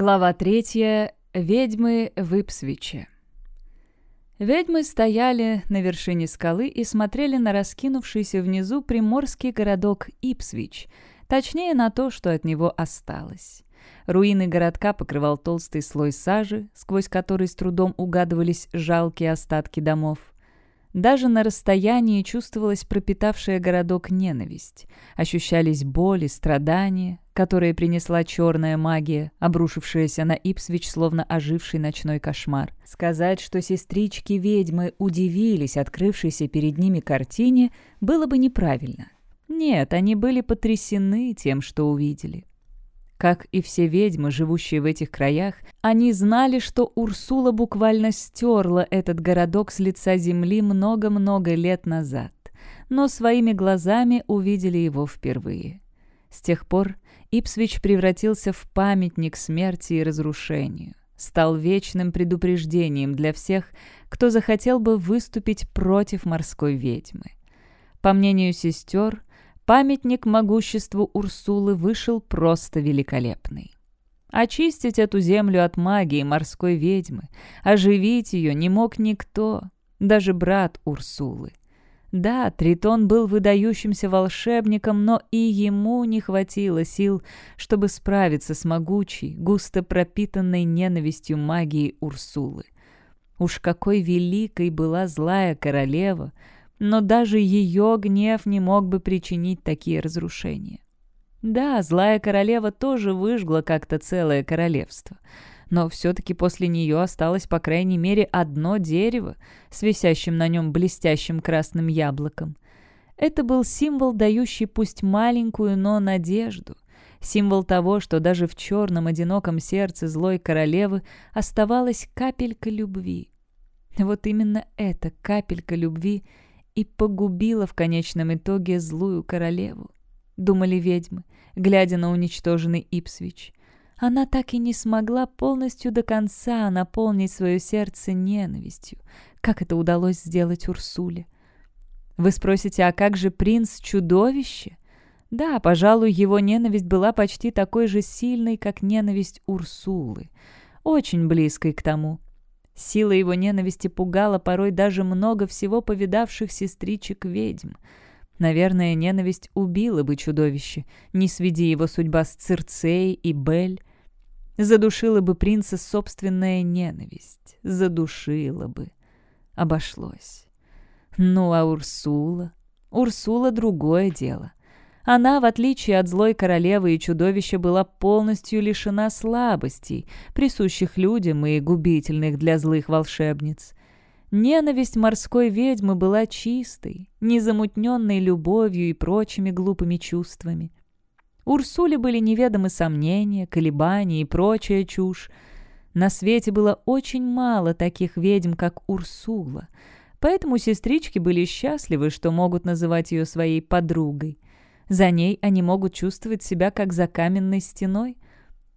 Глава третья. Ведьмы в Ипсвиче. Ведьмы стояли на вершине скалы и смотрели на раскинувшийся внизу приморский городок Ипсвич, точнее на то, что от него осталось. Руины городка покрывал толстый слой сажи, сквозь который с трудом угадывались жалкие остатки домов. Даже на расстоянии чувствовалась пропитавшая городок ненависть. Ощущались боли, страдания, которые принесла черная магия, обрушившаяся на Ипсвич, словно оживший ночной кошмар. Сказать, что сестрички-ведьмы удивились открывшейся перед ними картине, было бы неправильно. Нет, они были потрясены тем, что увидели. Как и все ведьмы, живущие в этих краях, они знали, что Урсула буквально стерла этот городок с лица земли много-много лет назад, но своими глазами увидели его впервые. С тех пор Ипсвич превратился в памятник смерти и разрушению, стал вечным предупреждением для всех, кто захотел бы выступить против морской ведьмы. По мнению сестер, Памятник могуществу Урсулы вышел просто великолепный. Очистить эту землю от магии морской ведьмы, оживить ее не мог никто, даже брат Урсулы. Да, Тритон был выдающимся волшебником, но и ему не хватило сил, чтобы справиться с могучей, густо пропитанной ненавистью магии Урсулы. Уж какой великой была злая королева — но даже ее гнев не мог бы причинить такие разрушения. Да, злая королева тоже выжгла как-то целое королевство, но все-таки после нее осталось по крайней мере одно дерево с висящим на нем блестящим красным яблоком. Это был символ, дающий пусть маленькую, но надежду. Символ того, что даже в черном одиноком сердце злой королевы оставалась капелька любви. Вот именно эта капелька любви — и погубила в конечном итоге злую королеву. Думали ведьмы, глядя на уничтоженный Ипсвич. Она так и не смогла полностью до конца наполнить свое сердце ненавистью, как это удалось сделать Урсуле. Вы спросите, а как же принц-чудовище? Да, пожалуй, его ненависть была почти такой же сильной, как ненависть Урсулы. Очень близкой к тому. Сила его ненависти пугала порой даже много всего повидавших сестричек-ведьм. Наверное, ненависть убила бы чудовище, не сведи его судьба с Цирцеей и Бель. Задушила бы принца собственная ненависть. Задушила бы. Обошлось. Ну, а Урсула? Урсула — другое дело. Она, в отличие от злой королевы и чудовища, была полностью лишена слабостей, присущих людям и губительных для злых волшебниц. Ненависть морской ведьмы была чистой, незамутненной любовью и прочими глупыми чувствами. Урсуле были неведомы сомнения, колебания и прочая чушь. На свете было очень мало таких ведьм, как Урсула, поэтому сестрички были счастливы, что могут называть ее своей подругой. За ней они могут чувствовать себя как за каменной стеной.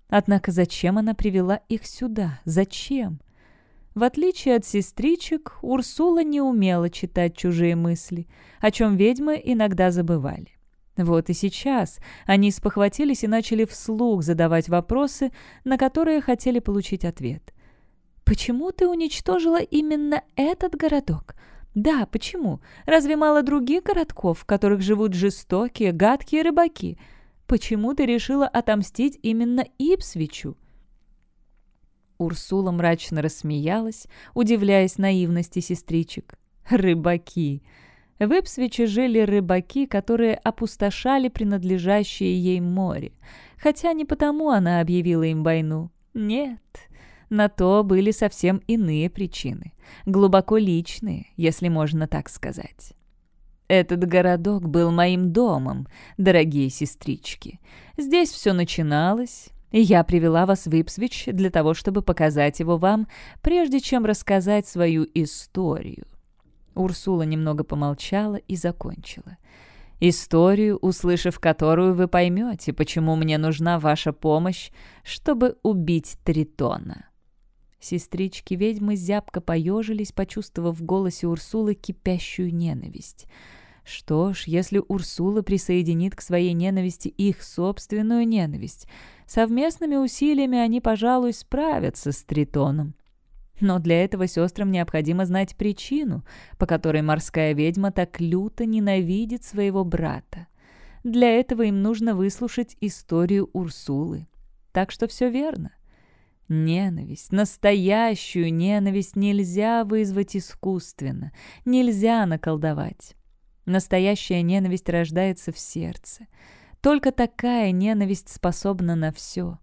Однако зачем она привела их сюда? Зачем? В отличие от сестричек, Урсула не умела читать чужие мысли, о чем ведьмы иногда забывали. Вот и сейчас они спохватились и начали вслух задавать вопросы, на которые хотели получить ответ. «Почему ты уничтожила именно этот городок? Да, почему? Разве мало других городков, в которых живут жестокие, гадкие рыбаки? Почему ты решила отомстить именно Ипсвичу?» Урсула мрачно рассмеялась, удивляясь наивности сестричек. «Рыбаки!» В Ипсвиче жили рыбаки, которые опустошали принадлежащее ей море. Хотя не потому она объявила им войну. Нет, на то были совсем иные причины, глубоко личные, если можно так сказать. Этот городок был моим домом, дорогие сестрички. Здесь все начиналось, и я привела вас в Ипсвич для того, чтобы показать его вам, прежде чем рассказать свою историю. Урсула немного помолчала и закончила. Историю, услышав которую, вы поймете, почему мне нужна ваша помощь, чтобы убить Тритона. Сестрички-ведьмы зябко поежились, почувствовав в голосе Урсулы кипящую ненависть. Что ж, если Урсула присоединит к своей ненависти их собственную ненависть, Совместными усилиями они, пожалуй, справятся с Тритоном. Но для этого сестрам необходимо знать причину, по которой морская ведьма так люто ненавидит своего брата. Для этого им нужно выслушать историю Урсулы. Так что все верно. Ненависть, настоящую ненависть нельзя вызвать искусственно, нельзя наколдовать. Настоящая ненависть рождается в сердце. Только такая ненависть способна на все.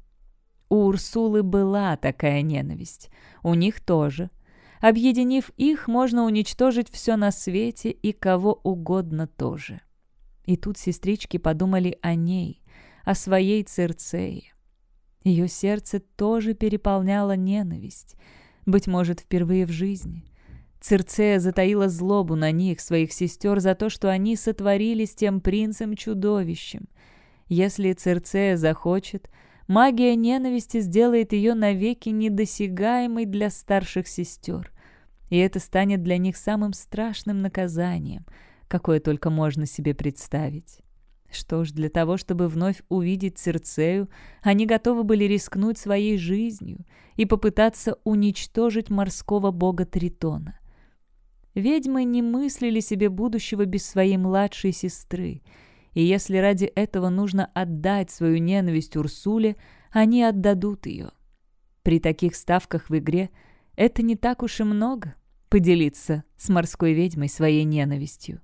У Урсулы была такая ненависть. У них тоже. Объединив их, можно уничтожить все на свете и кого угодно тоже. И тут сестрички подумали о ней, о своей Цирцее. Ее сердце тоже переполняло ненависть, быть может, впервые в жизни. Цирцея затаила злобу на них, своих сестер, за то, что они сотворили с тем принцем-чудовищем. Если Цирцея захочет, магия ненависти сделает ее навеки недосягаемой для старших сестер. И это станет для них самым страшным наказанием, какое только можно себе представить. Что ж, для того, чтобы вновь увидеть Цирцею, они готовы были рискнуть своей жизнью и попытаться уничтожить морского бога Тритона. Ведьмы не мыслили себе будущего без своей младшей сестры, и если ради этого нужно отдать свою ненависть Урсуле, они отдадут ее. При таких ставках в игре это не так уж и много — поделиться с морской ведьмой своей ненавистью.